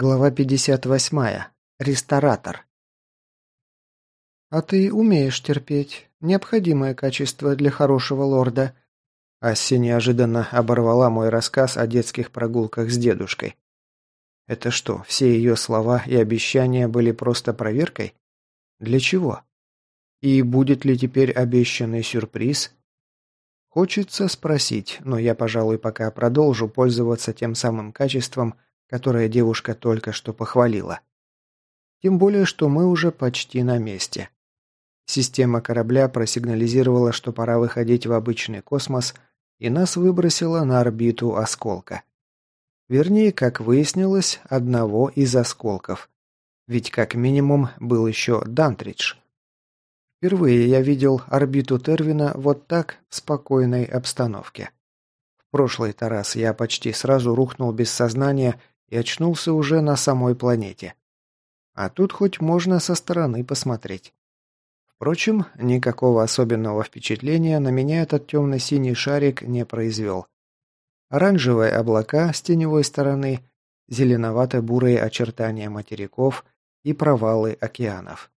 Глава 58. Ресторатор. «А ты умеешь терпеть. Необходимое качество для хорошего лорда». Асси неожиданно оборвала мой рассказ о детских прогулках с дедушкой. Это что, все ее слова и обещания были просто проверкой? Для чего? И будет ли теперь обещанный сюрприз? Хочется спросить, но я, пожалуй, пока продолжу пользоваться тем самым качеством – которое девушка только что похвалила. Тем более, что мы уже почти на месте. Система корабля просигнализировала, что пора выходить в обычный космос, и нас выбросила на орбиту осколка. Вернее, как выяснилось, одного из осколков. Ведь как минимум был еще Дантридж. Впервые я видел орбиту Тервина вот так, в спокойной обстановке. В прошлый-то раз я почти сразу рухнул без сознания и очнулся уже на самой планете. А тут хоть можно со стороны посмотреть. Впрочем, никакого особенного впечатления на меня этот темно-синий шарик не произвел. Оранжевые облака с теневой стороны, зеленовато-бурые очертания материков и провалы океанов.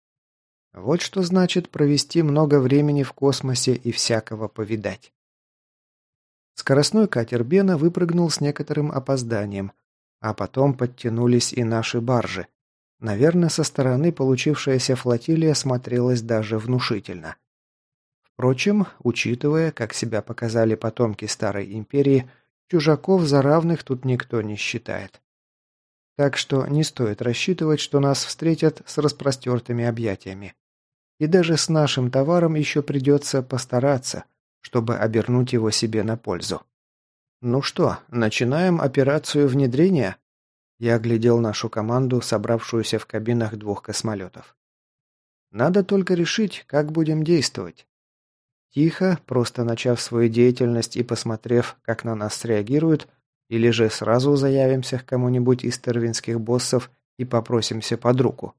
Вот что значит провести много времени в космосе и всякого повидать. Скоростной катер Бена выпрыгнул с некоторым опозданием, а потом подтянулись и наши баржи. Наверное, со стороны получившаяся флотилия смотрелась даже внушительно. Впрочем, учитывая, как себя показали потомки Старой Империи, чужаков за равных тут никто не считает. Так что не стоит рассчитывать, что нас встретят с распростертыми объятиями. И даже с нашим товаром еще придется постараться, чтобы обернуть его себе на пользу. «Ну что, начинаем операцию внедрения?» Я оглядел нашу команду, собравшуюся в кабинах двух космолетов. «Надо только решить, как будем действовать». Тихо, просто начав свою деятельность и посмотрев, как на нас среагируют, или же сразу заявимся к кому-нибудь из тервинских боссов и попросимся под руку.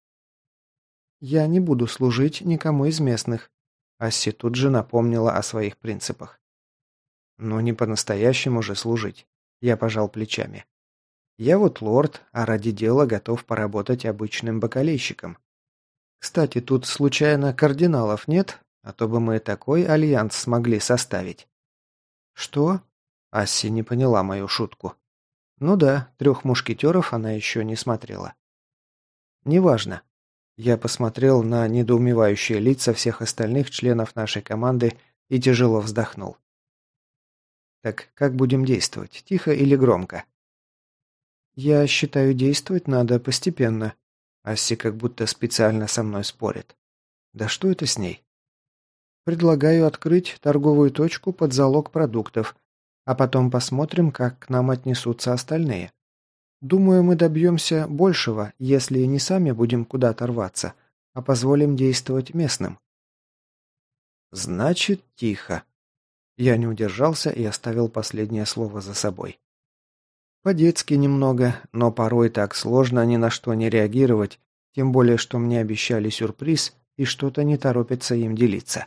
«Я не буду служить никому из местных», Асси тут же напомнила о своих принципах. Но не по-настоящему же служить. Я пожал плечами. Я вот лорд, а ради дела готов поработать обычным бакалейщиком. Кстати, тут случайно кардиналов нет, а то бы мы такой альянс смогли составить. Что? Асси не поняла мою шутку. Ну да, трех мушкетеров она еще не смотрела. Неважно. Я посмотрел на недоумевающие лица всех остальных членов нашей команды и тяжело вздохнул. Так как будем действовать, тихо или громко? Я считаю, действовать надо постепенно. Асси как будто специально со мной спорит. Да что это с ней? Предлагаю открыть торговую точку под залог продуктов, а потом посмотрим, как к нам отнесутся остальные. Думаю, мы добьемся большего, если не сами будем куда-то рваться, а позволим действовать местным. Значит, тихо. Я не удержался и оставил последнее слово за собой. По-детски немного, но порой так сложно ни на что не реагировать, тем более, что мне обещали сюрприз и что-то не торопится им делиться.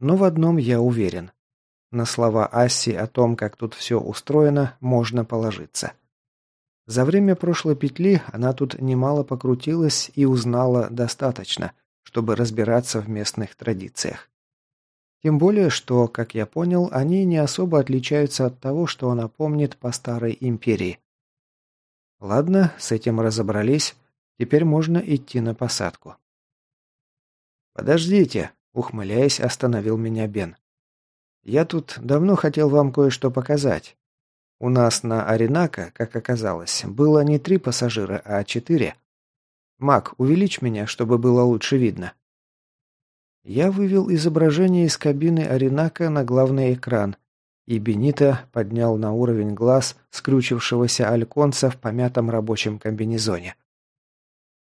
Но в одном я уверен. На слова Асси о том, как тут все устроено, можно положиться. За время прошлой петли она тут немало покрутилась и узнала достаточно, чтобы разбираться в местных традициях. Тем более, что, как я понял, они не особо отличаются от того, что она помнит по старой империи. Ладно, с этим разобрались. Теперь можно идти на посадку. «Подождите», — ухмыляясь, остановил меня Бен. «Я тут давно хотел вам кое-что показать. У нас на Аринака, как оказалось, было не три пассажира, а четыре. Мак, увеличь меня, чтобы было лучше видно». Я вывел изображение из кабины Аринака на главный экран, и Бенита поднял на уровень глаз скрючившегося альконца в помятом рабочем комбинезоне.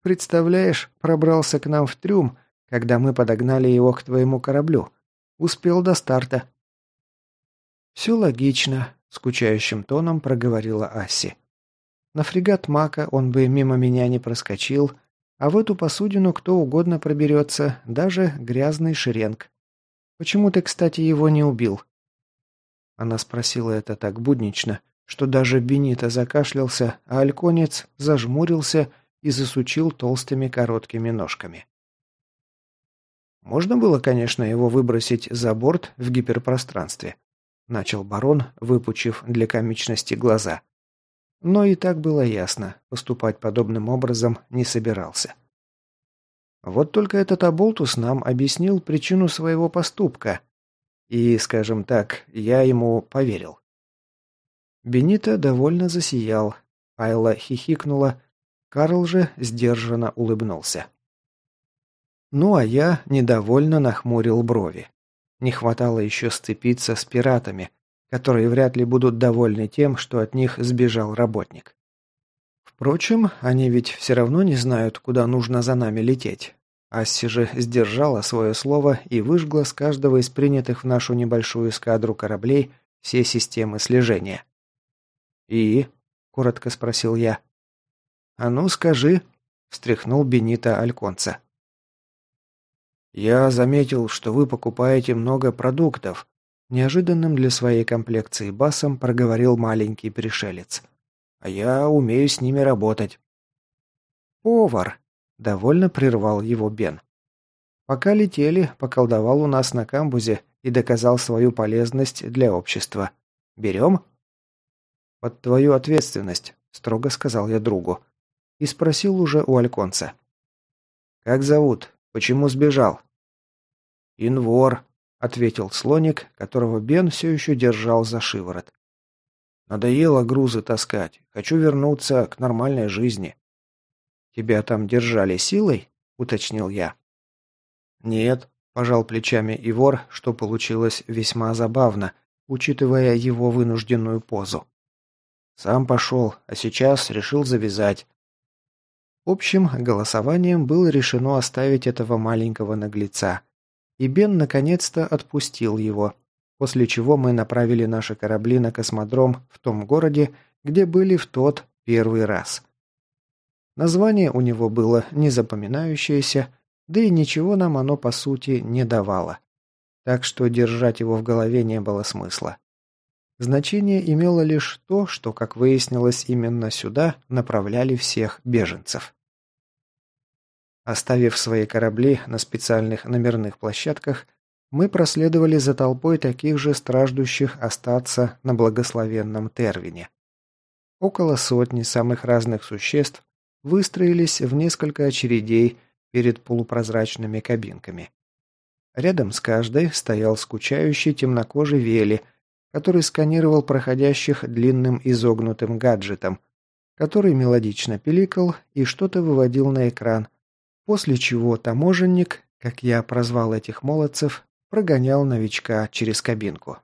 «Представляешь, пробрался к нам в трюм, когда мы подогнали его к твоему кораблю. Успел до старта». «Все логично», — скучающим тоном проговорила Асси. «На фрегат Мака он бы мимо меня не проскочил, а в эту посудину кто угодно проберется, даже грязный шеренг. Почему ты, кстати, его не убил?» Она спросила это так буднично, что даже Бенита закашлялся, а альконец зажмурился и засучил толстыми короткими ножками. Можно было, конечно, его выбросить за борт в гиперпространстве. Начал барон, выпучив для комичности глаза. Но и так было ясно, поступать подобным образом не собирался. Вот только этот оболтус нам объяснил причину своего поступка. И, скажем так, я ему поверил. Бенита довольно засиял, Айла хихикнула, Карл же сдержанно улыбнулся. Ну а я недовольно нахмурил брови. Не хватало еще сцепиться с пиратами, которые вряд ли будут довольны тем, что от них сбежал работник. Впрочем, они ведь все равно не знают, куда нужно за нами лететь. Асси же сдержала свое слово и выжгла с каждого из принятых в нашу небольшую эскадру кораблей все системы слежения. «И?» – коротко спросил я. «А ну, скажи», – встряхнул Бенита Альконца. «Я заметил, что вы покупаете много продуктов», – неожиданным для своей комплекции басом проговорил маленький пришелец. «А я умею с ними работать». «Повар», – довольно прервал его Бен. «Пока летели, поколдовал у нас на камбузе и доказал свою полезность для общества. Берем?» «Под твою ответственность», – строго сказал я другу. И спросил уже у Альконца. «Как зовут? Почему сбежал?» «Инвор», — ответил слоник, которого Бен все еще держал за шиворот. «Надоело грузы таскать. Хочу вернуться к нормальной жизни». «Тебя там держали силой?» — уточнил я. «Нет», — пожал плечами Ивор, что получилось весьма забавно, учитывая его вынужденную позу. «Сам пошел, а сейчас решил завязать». Общим голосованием было решено оставить этого маленького наглеца, и Бен наконец-то отпустил его, после чего мы направили наши корабли на космодром в том городе, где были в тот первый раз. Название у него было незапоминающееся, да и ничего нам оно по сути не давало. Так что держать его в голове не было смысла. Значение имело лишь то, что, как выяснилось, именно сюда направляли всех беженцев. Оставив свои корабли на специальных номерных площадках, мы проследовали за толпой таких же страждущих остаться на благословенном Тервине. Около сотни самых разных существ выстроились в несколько очередей перед полупрозрачными кабинками. Рядом с каждой стоял скучающий темнокожий Вели, который сканировал проходящих длинным изогнутым гаджетом, который мелодично пиликал и что-то выводил на экран, После чего таможенник, как я прозвал этих молодцев, прогонял новичка через кабинку.